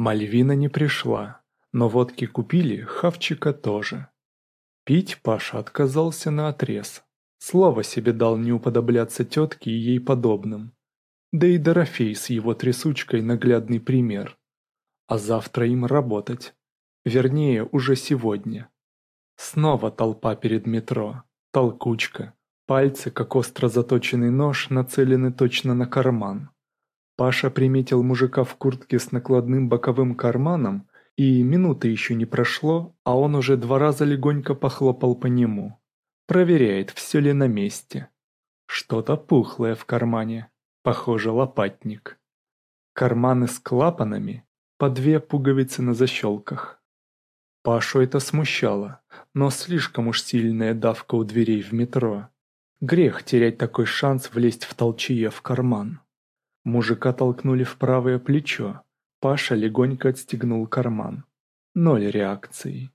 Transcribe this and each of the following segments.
Мальвина не пришла, но водки купили, хавчика тоже. Пить Паша отказался на отрез. Слово себе дал не уподобляться тетке и ей подобным. Да и Дорофей с его трясучкой наглядный пример. А завтра им работать. Вернее, уже сегодня. Снова толпа перед метро, толкучка, пальцы, как остро заточенный нож, нацелены точно на карман. Паша приметил мужика в куртке с накладным боковым карманом, и минуты еще не прошло, а он уже два раза легонько похлопал по нему. Проверяет, все ли на месте. Что-то пухлое в кармане, похоже лопатник. Карманы с клапанами, по две пуговицы на защелках. Пашу это смущало, но слишком уж сильная давка у дверей в метро. Грех терять такой шанс влезть в толчье в карман. Мужика толкнули в правое плечо. Паша легонько отстегнул карман. Ноль реакции.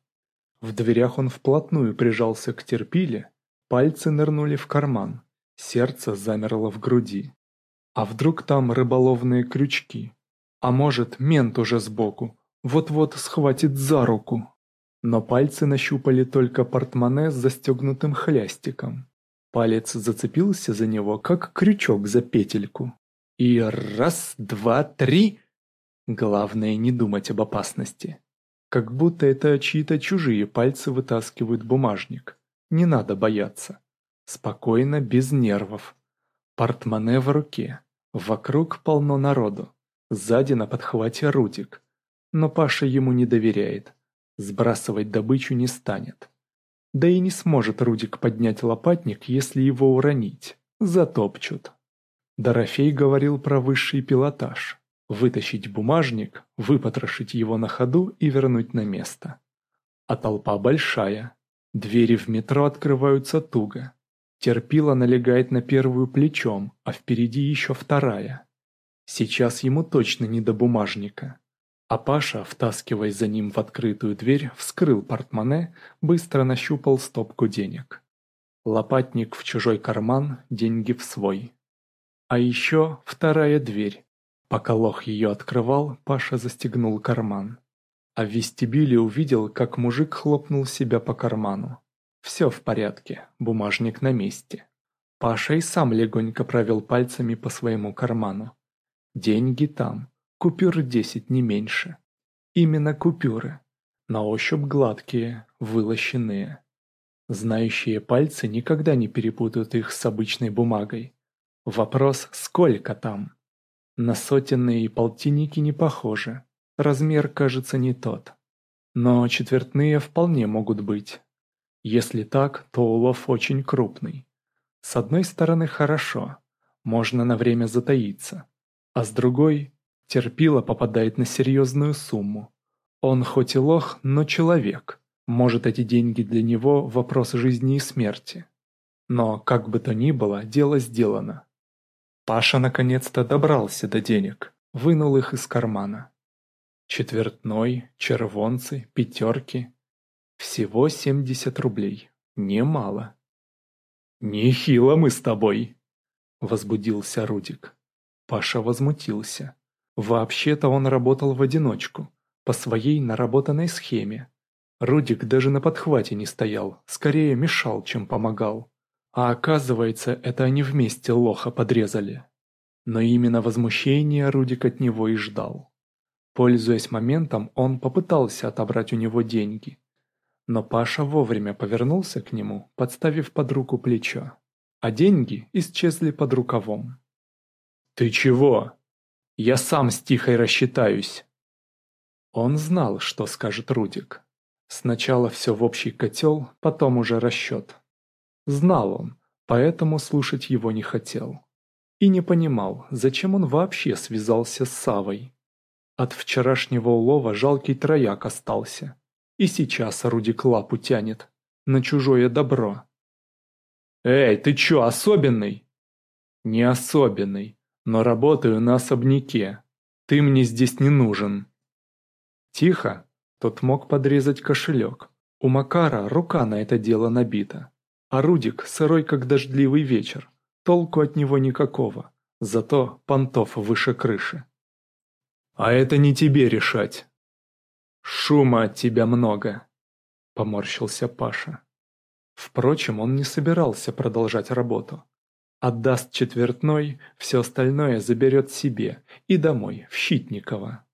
В дверях он вплотную прижался к терпиле, пальцы нырнули в карман, сердце замерло в груди. А вдруг там рыболовные крючки? А может, мент уже сбоку, вот-вот схватит за руку. Но пальцы нащупали только портмоне с застегнутым хлястиком. Палец зацепился за него, как крючок за петельку. И раз, два, три. Главное не думать об опасности. Как будто это чьи-то чужие пальцы вытаскивают бумажник. Не надо бояться. Спокойно, без нервов. Портмоне в руке. Вокруг полно народу. Сзади на подхвате Рудик. Но Паша ему не доверяет. Сбрасывать добычу не станет. Да и не сможет Рудик поднять лопатник, если его уронить. Затопчут. Дорофей говорил про высший пилотаж. Вытащить бумажник, выпотрошить его на ходу и вернуть на место. А толпа большая. Двери в метро открываются туго. Терпила налегает на первую плечом, а впереди еще вторая. Сейчас ему точно не до бумажника. А Паша, втаскиваясь за ним в открытую дверь, вскрыл портмоне, быстро нащупал стопку денег. Лопатник в чужой карман, деньги в свой. А еще вторая дверь. Пока лох ее открывал, Паша застегнул карман. А в вестибюле увидел, как мужик хлопнул себя по карману. Все в порядке, бумажник на месте. Паша и сам легонько провел пальцами по своему карману. Деньги там, купюры десять, не меньше. Именно купюры. На ощупь гладкие, вылощенные. Знающие пальцы никогда не перепутают их с обычной бумагой. Вопрос, сколько там? На сотенные и полтинники не похожи. Размер, кажется, не тот. Но четвертные вполне могут быть. Если так, то улов очень крупный. С одной стороны хорошо, можно на время затаиться. А с другой, терпило попадает на серьезную сумму. Он хоть и лох, но человек. Может, эти деньги для него вопрос жизни и смерти. Но, как бы то ни было, дело сделано. Паша наконец-то добрался до денег, вынул их из кармана. Четвертной, червонцы, пятерки. Всего 70 рублей. Немало. «Нехило мы с тобой!» — возбудился Рудик. Паша возмутился. Вообще-то он работал в одиночку, по своей наработанной схеме. Рудик даже на подхвате не стоял, скорее мешал, чем помогал. А оказывается, это они вместе лоха подрезали. Но именно возмущение Рудик от него и ждал. Пользуясь моментом, он попытался отобрать у него деньги. Но Паша вовремя повернулся к нему, подставив под руку плечо. А деньги исчезли под рукавом. «Ты чего? Я сам с Тихой рассчитаюсь!» Он знал, что скажет Рудик. Сначала все в общий котел, потом уже расчет. Знал он, поэтому слушать его не хотел. И не понимал, зачем он вообще связался с Савой. От вчерашнего улова жалкий трояк остался. И сейчас Рудик лапу тянет. На чужое добро. «Эй, ты чё, особенный?» «Не особенный, но работаю на особняке. Ты мне здесь не нужен». Тихо, тот мог подрезать кошелек. У Макара рука на это дело набита. А Рудик сырой, как дождливый вечер. Толку от него никакого. Зато понтов выше крыши. А это не тебе решать. Шума от тебя много, поморщился Паша. Впрочем, он не собирался продолжать работу. Отдаст четвертной, все остальное заберет себе и домой, в Щитниково.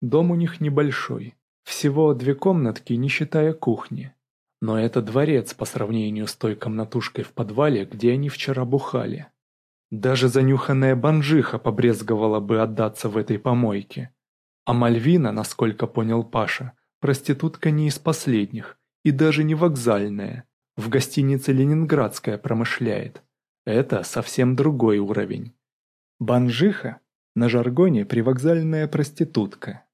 Дом у них небольшой, всего две комнатки, не считая кухни. Но это дворец по сравнению с той комнатушкой в подвале, где они вчера бухали. Даже занюханная банжиха побрезговала бы отдаться в этой помойке. А Мальвина, насколько понял Паша, проститутка не из последних и даже не вокзальная. В гостинице «Ленинградская» промышляет. Это совсем другой уровень. Банжиха на жаргоне привокзальная проститутка.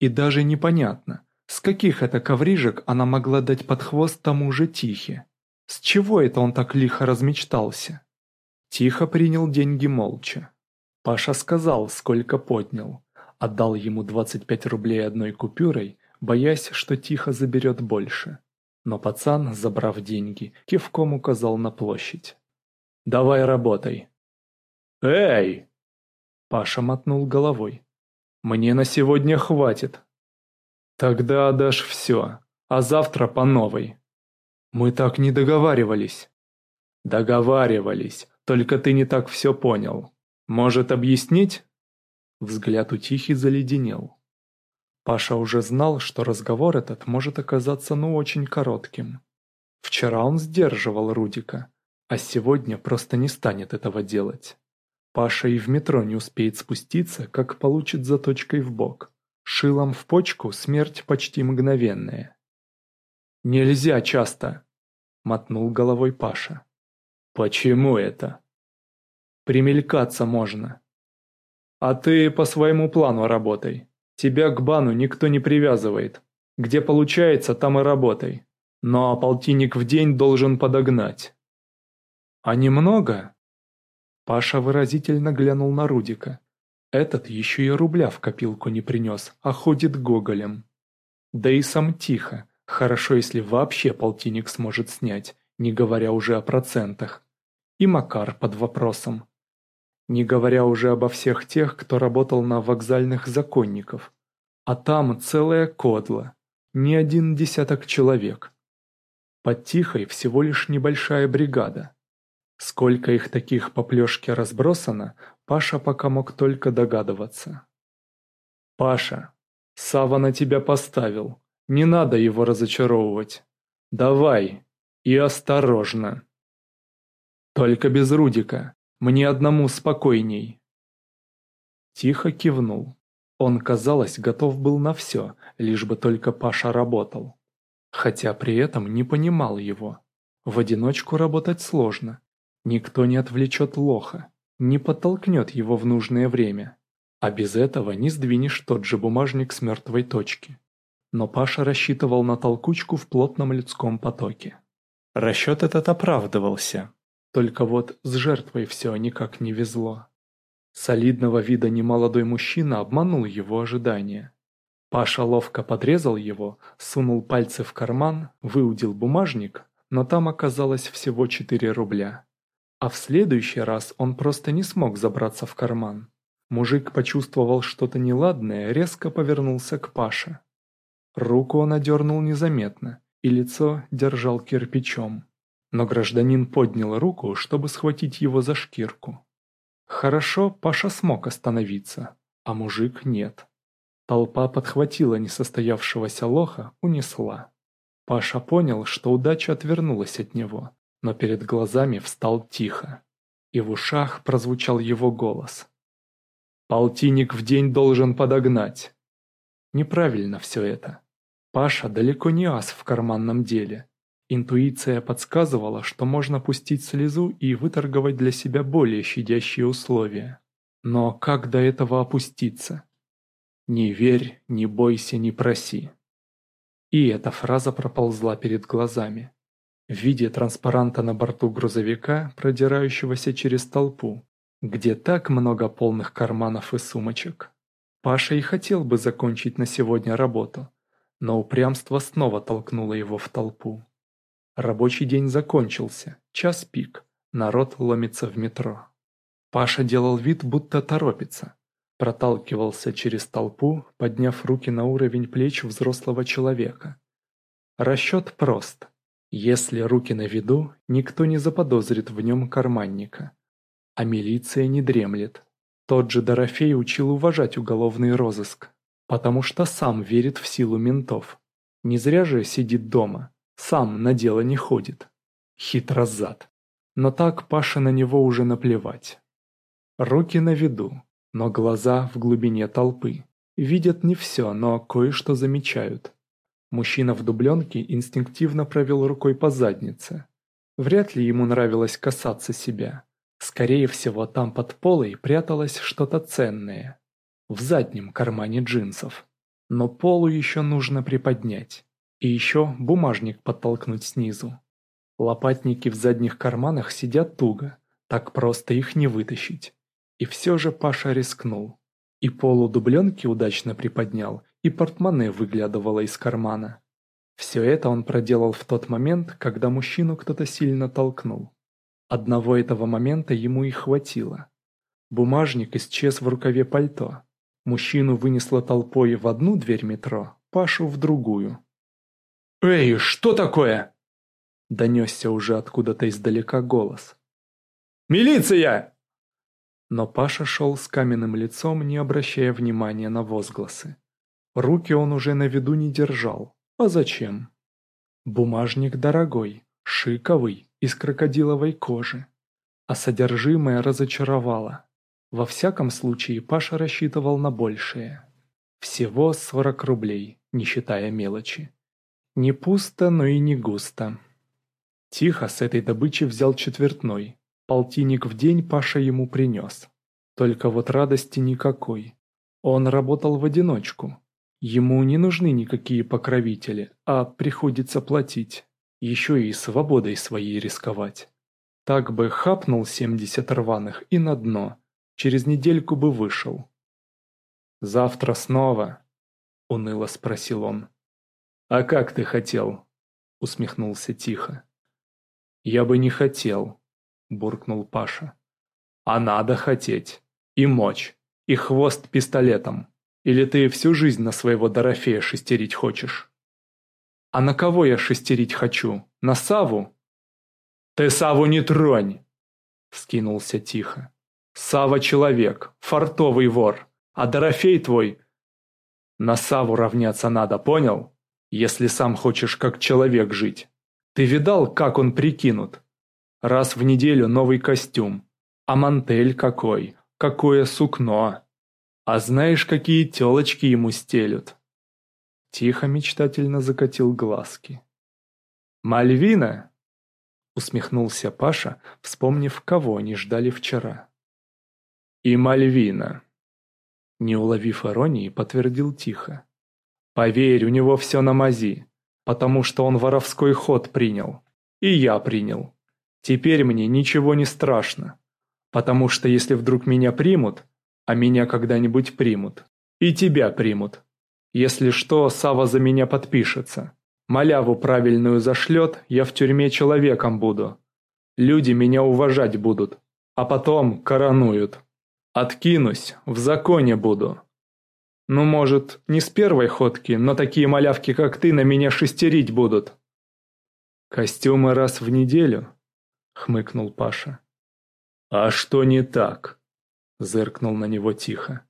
И даже непонятно, с каких это коврижек она могла дать под хвост тому же Тихе. С чего это он так лихо размечтался? Тихо принял деньги молча. Паша сказал, сколько поднял. Отдал ему 25 рублей одной купюрой, боясь, что Тихо заберет больше. Но пацан, забрав деньги, кивком указал на площадь. «Давай работай». «Эй!» Паша мотнул головой. «Мне на сегодня хватит». «Тогда отдашь все, а завтра по новой». «Мы так не договаривались». «Договаривались, только ты не так все понял. Может, объяснить?» Взгляд у Тихий заледенел. Паша уже знал, что разговор этот может оказаться ну очень коротким. Вчера он сдерживал Рудика, а сегодня просто не станет этого делать. Паша и в метро не успеет спуститься, как получит заточкой в бок. Шилом в почку смерть почти мгновенная. «Нельзя часто!» — мотнул головой Паша. «Почему это?» «Примелькаться можно». «А ты по своему плану работай. Тебя к бану никто не привязывает. Где получается, там и работай. Но полтинник в день должен подогнать». «А немного?» Паша выразительно глянул на Рудика. Этот еще и рубля в копилку не принес, а ходит гоголем. Да и сам тихо, хорошо если вообще полтинник сможет снять, не говоря уже о процентах и Макар под вопросом. Не говоря уже обо всех тех, кто работал на вокзальных законников. А там целая кодла, не один десяток человек. Под Тихой всего лишь небольшая бригада. Сколько их таких по плешке разбросано, Паша пока мог только догадываться. «Паша, Сава на тебя поставил, не надо его разочаровывать. Давай, и осторожно!» Только без Рудика. Мне одному спокойней. Тихо кивнул. Он, казалось, готов был на все, лишь бы только Паша работал. Хотя при этом не понимал его. В одиночку работать сложно. Никто не отвлечет лоха, не подтолкнет его в нужное время. А без этого не сдвинешь тот же бумажник с мертвой точки. Но Паша рассчитывал на толкучку в плотном людском потоке. Расчет этот оправдывался. Только вот с жертвой все никак не везло. Солидного вида немолодой мужчина обманул его ожидания. Паша ловко подрезал его, сунул пальцы в карман, выудил бумажник, но там оказалось всего 4 рубля. А в следующий раз он просто не смог забраться в карман. Мужик почувствовал что-то неладное, резко повернулся к Паше. Руку он одернул незаметно, и лицо держал кирпичом но гражданин поднял руку, чтобы схватить его за шкирку. Хорошо, Паша смог остановиться, а мужик нет. Толпа подхватила несостоявшегося лоха, унесла. Паша понял, что удача отвернулась от него, но перед глазами встал тихо. И в ушах прозвучал его голос. «Полтинник в день должен подогнать». Неправильно все это. Паша далеко не ас в карманном деле. Интуиция подсказывала, что можно пустить слезу и выторговать для себя более щадящие условия. Но как до этого опуститься? «Не верь, не бойся, не проси». И эта фраза проползла перед глазами. В виде транспаранта на борту грузовика, продирающегося через толпу, где так много полных карманов и сумочек. Паша и хотел бы закончить на сегодня работу, но упрямство снова толкнуло его в толпу. Рабочий день закончился, час пик, народ ломится в метро. Паша делал вид, будто торопится. Проталкивался через толпу, подняв руки на уровень плеч взрослого человека. Расчет прост. Если руки на виду, никто не заподозрит в нем карманника. А милиция не дремлет. Тот же Дорофей учил уважать уголовный розыск, потому что сам верит в силу ментов. Не зря же сидит дома, сам на дело не ходит. Хитрозад. Но так Паше на него уже наплевать. Руки на виду, но глаза в глубине толпы. Видят не все, но кое-что замечают. Мужчина в дубленке инстинктивно провел рукой по заднице. Вряд ли ему нравилось касаться себя. Скорее всего, там под полой пряталось что-то ценное. В заднем кармане джинсов. Но полу еще нужно приподнять. И еще бумажник подтолкнуть снизу. Лопатники в задних карманах сидят туго, так просто их не вытащить. И все же Паша рискнул. И полу дубленки удачно приподнял, и портмоне выглядывало из кармана. Все это он проделал в тот момент, когда мужчину кто-то сильно толкнул. Одного этого момента ему и хватило. Бумажник исчез в рукаве пальто. Мужчину вынесло толпой в одну дверь метро, Пашу в другую. «Эй, что такое?» Донесся уже откуда-то издалека голос. «Милиция!» Но Паша шел с каменным лицом, не обращая внимания на возгласы. Руки он уже на виду не держал. А зачем? Бумажник дорогой, шиковый, из крокодиловой кожи. А содержимое разочаровало. Во всяком случае, Паша рассчитывал на большее. Всего 40 рублей, не считая мелочи. Не пусто, но и не густо. Тихо с этой добычи взял четвертной. Полтинник в день Паша ему принес. Только вот радости никакой. Он работал в одиночку. Ему не нужны никакие покровители, а приходится платить. Еще и свободой своей рисковать. Так бы хапнул 70 рваных и на дно. Через недельку бы вышел. «Завтра снова?» — уныло спросил он. «А как ты хотел?» — усмехнулся тихо. «Я бы не хотел», — буркнул Паша. «А надо хотеть. И мочь. И хвост пистолетом. Или ты всю жизнь на своего Дорофея шестерить хочешь? А на кого я шестерить хочу? На Саву? Ты Саву не тронь! Скинулся тихо. Сава человек, фартовый вор, а Дорофей твой... На Саву равняться надо, понял? Если сам хочешь как человек жить. Ты видал, как он прикинут? Раз в неделю новый костюм. А мантель какой? Какое сукно? А знаешь, какие телочки ему стелют?» Тихо мечтательно закатил глазки. «Мальвина!» Усмехнулся Паша, вспомнив, кого они ждали вчера. «И Мальвина!» Не уловив иронии, подтвердил тихо. «Поверь, у него все на мази, потому что он воровской ход принял. И я принял. Теперь мне ничего не страшно, потому что если вдруг меня примут, а меня когда-нибудь примут. И тебя примут. Если что, Сава за меня подпишется. Маляву правильную зашлет, я в тюрьме человеком буду. Люди меня уважать будут, а потом коронуют. Откинусь, в законе буду. Ну, может, не с первой ходки, но такие малявки, как ты, на меня шестерить будут. Костюмы раз в неделю? Хмыкнул Паша. А что не так? Зыркнул на него тихо.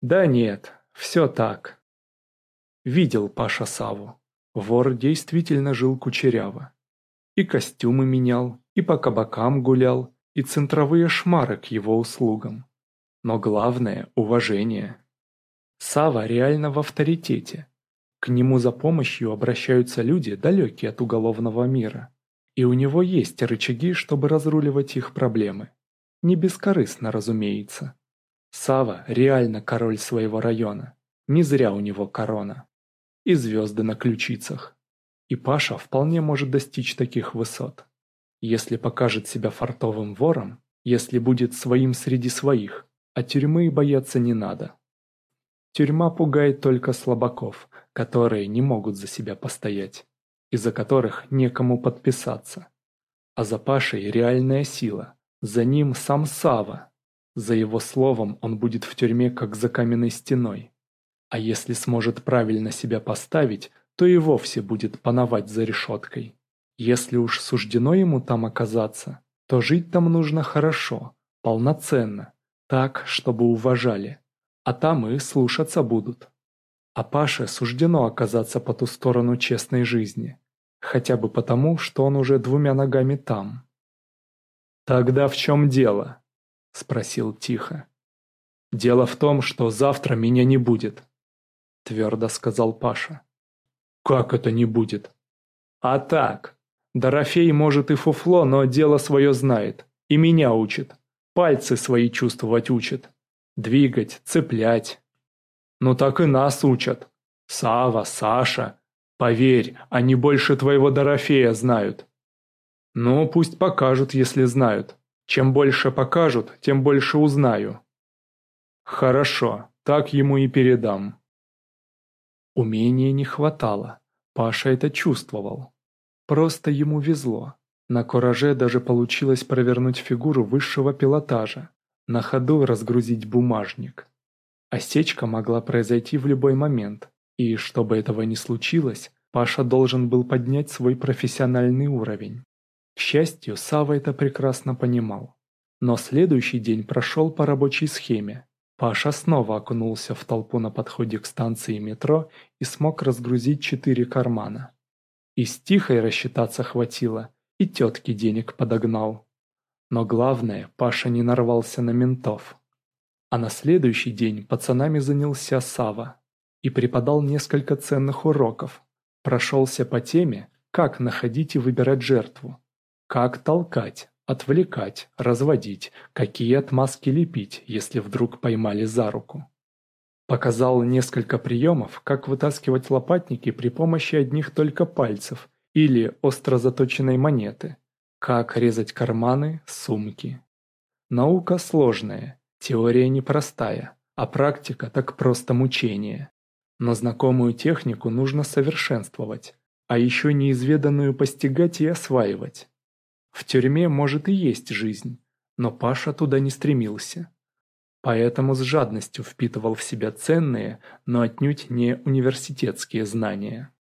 Да нет, все так. Видел Паша Саву. Вор действительно жил кучеряво. И костюмы менял, и по кабакам гулял, и центровые шмары к его услугам. Но главное – уважение. Сава реально в авторитете. К нему за помощью обращаются люди, далекие от уголовного мира. И у него есть рычаги, чтобы разруливать их проблемы. Не бескорыстно, разумеется. Сава реально король своего района. Не зря у него корона. И звезды на ключицах. И Паша вполне может достичь таких высот. Если покажет себя фартовым вором, если будет своим среди своих, а тюрьмы бояться не надо. Тюрьма пугает только слабаков, которые не могут за себя постоять, из-за которых некому подписаться. А за Пашей реальная сила, за ним сам Сава. За его словом он будет в тюрьме как за каменной стеной. А если сможет правильно себя поставить, то и вовсе будет пановать за решеткой. Если уж суждено ему там оказаться, то жить там нужно хорошо, полноценно, так, чтобы уважали. А там и слушаться будут. А Паше суждено оказаться по ту сторону честной жизни. Хотя бы потому, что он уже двумя ногами там. «Тогда в чем дело?» – спросил тихо. «Дело в том, что завтра меня не будет», – твердо сказал Паша. «Как это не будет?» «А так. Дорофей, может, и фуфло, но дело свое знает. И меня учит. Пальцы свои чувствовать учит. Двигать, цеплять. Ну так и нас учат. Сава, Саша. Поверь, они больше твоего Дорофея знают. Ну, пусть покажут, если знают. Чем больше покажут, тем больше узнаю. Хорошо, так ему и передам. Умения не хватало. Паша это чувствовал. Просто ему везло. На кураже даже получилось провернуть фигуру высшего пилотажа, на ходу разгрузить бумажник. Осечка могла произойти в любой момент, и чтобы этого не случилось, Паша должен был поднять свой профессиональный уровень. К счастью, Сава это прекрасно понимал. Но следующий день прошел по рабочей схеме. Паша снова окунулся в толпу на подходе к станции метро и смог разгрузить четыре кармана. И с Тихой рассчитаться хватило, и тетки денег подогнал. Но главное, Паша не нарвался на ментов. А на следующий день пацанами занялся Сава и преподал несколько ценных уроков. Прошелся по теме, как находить и выбирать жертву, как толкать, отвлекать, разводить, какие отмазки лепить, если вдруг поймали за руку. Показал несколько приемов, как вытаскивать лопатники при помощи одних только пальцев или остро заточенной монеты, как резать карманы, сумки. Наука сложная, теория непростая, а практика так просто мучение. Но знакомую технику нужно совершенствовать, а еще неизведанную постигать и осваивать. В тюрьме, может, и есть жизнь, но Паша туда не стремился. Поэтому с жадностью впитывал в себя ценные, но отнюдь не университетские знания.